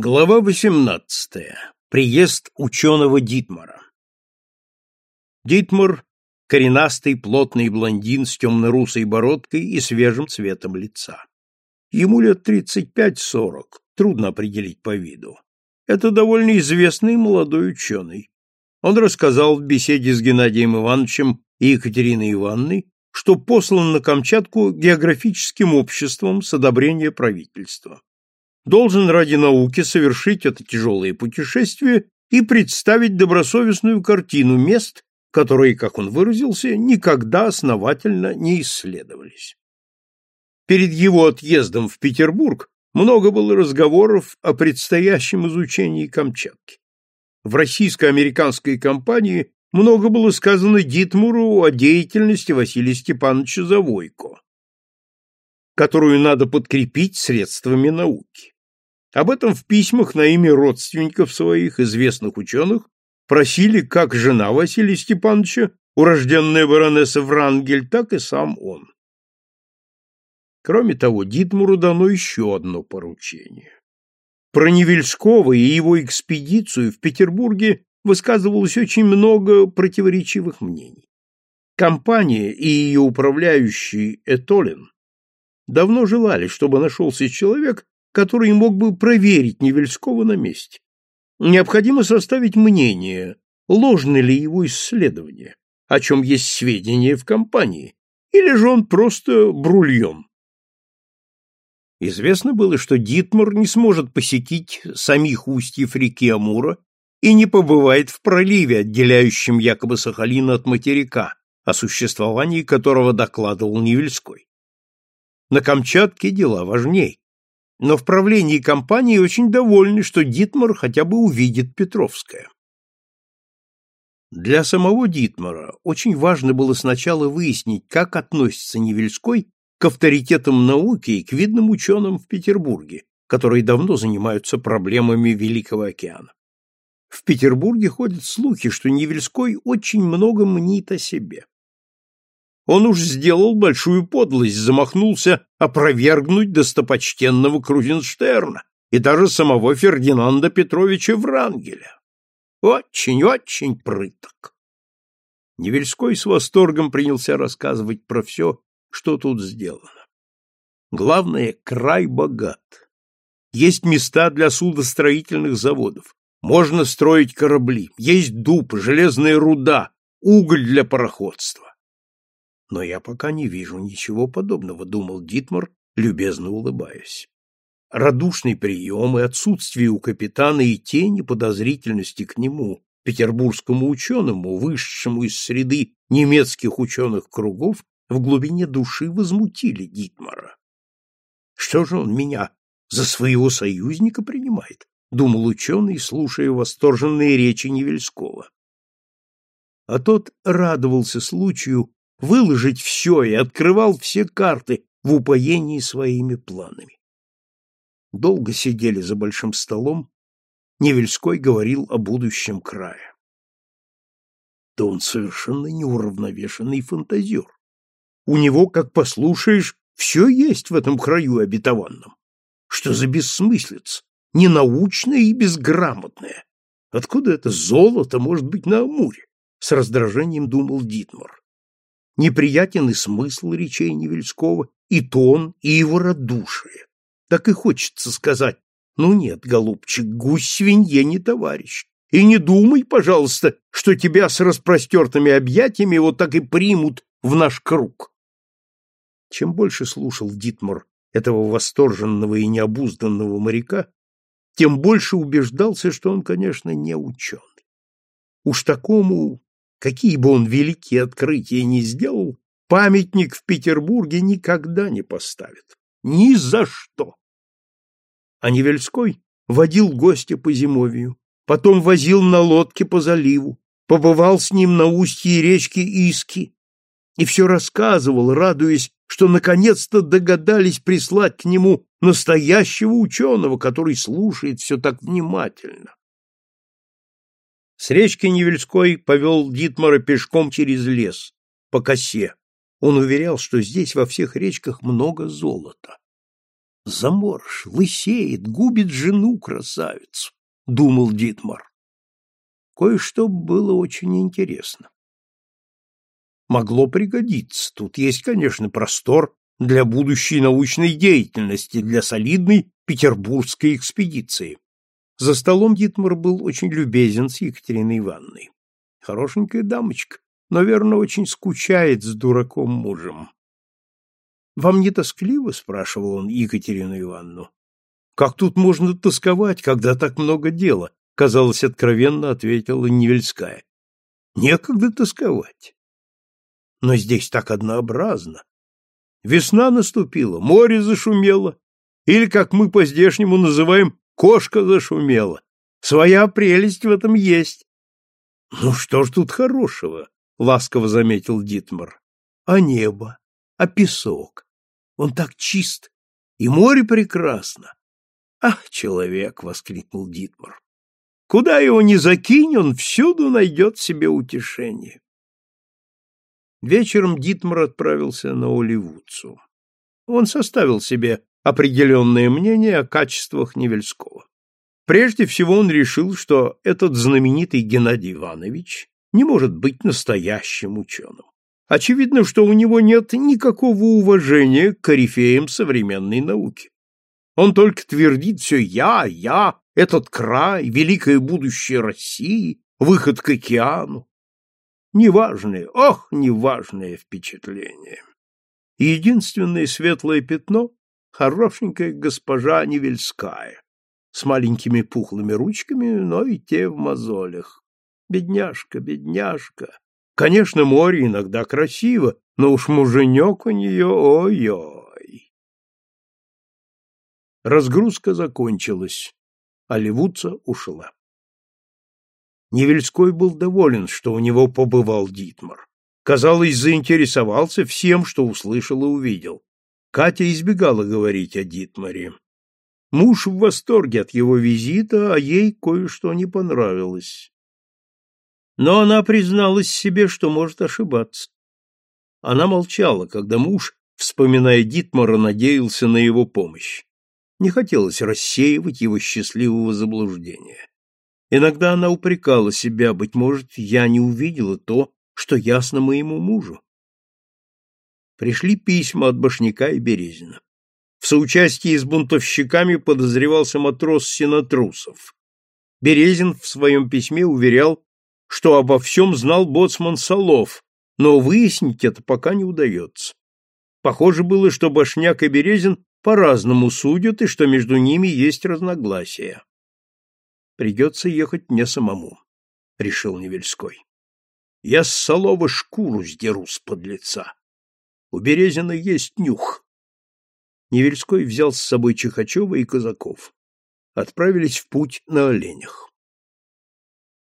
Глава 18. Приезд ученого Дитмара. Дитмар – коренастый, плотный блондин с темно-русой бородкой и свежим цветом лица. Ему лет 35-40, трудно определить по виду. Это довольно известный молодой ученый. Он рассказал в беседе с Геннадием Ивановичем и Екатериной Ивановной, что послан на Камчатку географическим обществом с одобрения правительства должен ради науки совершить это тяжелое путешествие и представить добросовестную картину мест, которые, как он выразился, никогда основательно не исследовались. Перед его отъездом в Петербург много было разговоров о предстоящем изучении Камчатки. В российско-американской компании много было сказано Дитмуру о деятельности Василия Степановича Завойко, которую надо подкрепить средствами науки. Об этом в письмах на имя родственников своих, известных ученых, просили как жена Василия Степановича, урожденная баронесса Врангель, так и сам он. Кроме того, Дитмуру дано еще одно поручение. Про Невельского и его экспедицию в Петербурге высказывалось очень много противоречивых мнений. Компания и ее управляющий Этолин давно желали, чтобы нашелся человек, который мог бы проверить Невельского на месте. Необходимо составить мнение, ложны ли его исследования, о чем есть сведения в компании, или же он просто брульон. Известно было, что Дитмар не сможет посетить самих устьев реки Амура и не побывает в проливе, отделяющем якобы Сахалин от материка, о существовании которого докладывал Невельской. На Камчатке дела важней но в правлении компании очень довольны, что Дитмар хотя бы увидит Петровское. Для самого Дитмара очень важно было сначала выяснить, как относится Невельской к авторитетам науки и к видным ученым в Петербурге, которые давно занимаются проблемами Великого океана. В Петербурге ходят слухи, что Невельской очень много мнит о себе. Он уж сделал большую подлость, замахнулся опровергнуть достопочтенного Крузенштерна и даже самого Фердинанда Петровича Врангеля. Очень-очень прыток. Невельской с восторгом принялся рассказывать про все, что тут сделано. Главное, край богат. Есть места для судостроительных заводов. Можно строить корабли. Есть дуб, железная руда, уголь для пароходства. Но я пока не вижу ничего подобного, думал Дитмар, любезно улыбаясь. Радушный прием и отсутствие у капитана и тени подозрительности к нему, петербургскому ученому, вышедшему из среды немецких ученых кругов, в глубине души возмутили Дитмара. Что же он меня за своего союзника принимает? думал ученый, слушая восторженные речи Невельского. А тот радовался случаю выложить все и открывал все карты в упоении своими планами. Долго сидели за большим столом, Невельской говорил о будущем края. Да он совершенно неуравновешенный фантазер. У него, как послушаешь, все есть в этом краю обетованном. Что за бессмыслица, ненаучное и безграмотное? Откуда это золото может быть на Амуре? С раздражением думал Дитмар неприятен и смысл речей Невельского, и тон, и его радушие. Так и хочется сказать, ну нет, голубчик, гусь свинье не товарищ. И не думай, пожалуйста, что тебя с распростертыми объятиями вот так и примут в наш круг. Чем больше слушал Дитмар этого восторженного и необузданного моряка, тем больше убеждался, что он, конечно, не ученый. Уж такому какие бы он великие открытия ни сделал, памятник в Петербурге никогда не поставит. Ни за что. А Невельской водил гостя по зимовью, потом возил на лодке по заливу, побывал с ним на устье речки Иски и все рассказывал, радуясь, что наконец-то догадались прислать к нему настоящего ученого, который слушает все так внимательно. С речки Невельской повел Дитмара пешком через лес, по косе. Он уверял, что здесь во всех речках много золота. Заморж, лысеет, губит жену красавицу, думал Дитмар. Кое-что было очень интересно. Могло пригодиться. Тут есть, конечно, простор для будущей научной деятельности, для солидной петербургской экспедиции. За столом Дитмар был очень любезен с Екатериной Ивановной. Хорошенькая дамочка, но, верно, очень скучает с дураком мужем. «Вам не тоскливо?» — спрашивал он Екатерину Ивановну. «Как тут можно тосковать, когда так много дела?» — казалось, откровенно ответила Невельская. «Некогда тосковать. Но здесь так однообразно. Весна наступила, море зашумело, или, как мы по-здешнему называем, кошка зашумела. Своя прелесть в этом есть. — Ну что ж тут хорошего? — ласково заметил Дитмар. — А небо? А песок? Он так чист. И море прекрасно. — Ах, человек! — воскликнул Дитмар. — Куда его ни закинь, он всюду найдет себе утешение. Вечером Дитмар отправился на Оливудцу. Он составил себе определенное мнение о качествах Невельского. Прежде всего он решил, что этот знаменитый Геннадий Иванович не может быть настоящим ученым. Очевидно, что у него нет никакого уважения к корифеям современной науки. Он только твердит все «я, я», этот край, великое будущее России, выход к океану. Неважное, ох, неважное впечатление. единственное светлое пятно — хорошенькая госпожа Невельская, с маленькими пухлыми ручками, но и те в мозолях. Бедняжка, бедняжка. Конечно, море иногда красиво, но уж муженек у нее ой-ой. Разгрузка закончилась, а Левуца ушла. Невельской был доволен, что у него побывал Дитмар. Казалось, заинтересовался всем, что услышал и увидел. Катя избегала говорить о Дитмаре. Муж в восторге от его визита, а ей кое-что не понравилось. Но она призналась себе, что может ошибаться. Она молчала, когда муж, вспоминая Дитмара, надеялся на его помощь. Не хотелось рассеивать его счастливого заблуждения. Иногда она упрекала себя, быть может, я не увидела то, что ясно моему мужу. Пришли письма от Башняка и Березина. В соучастии с бунтовщиками подозревался матрос Синатрусов. Березин в своем письме уверял, что обо всем знал боцман Солов, но выяснить это пока не удается. Похоже было, что Башняк и Березин по-разному судят и что между ними есть разногласия. Придется ехать мне самому, — решил Невельской. Я с Солова шкуру сдеру с подлеца. У Березина есть нюх. Невельской взял с собой Чихачева и казаков. Отправились в путь на оленях.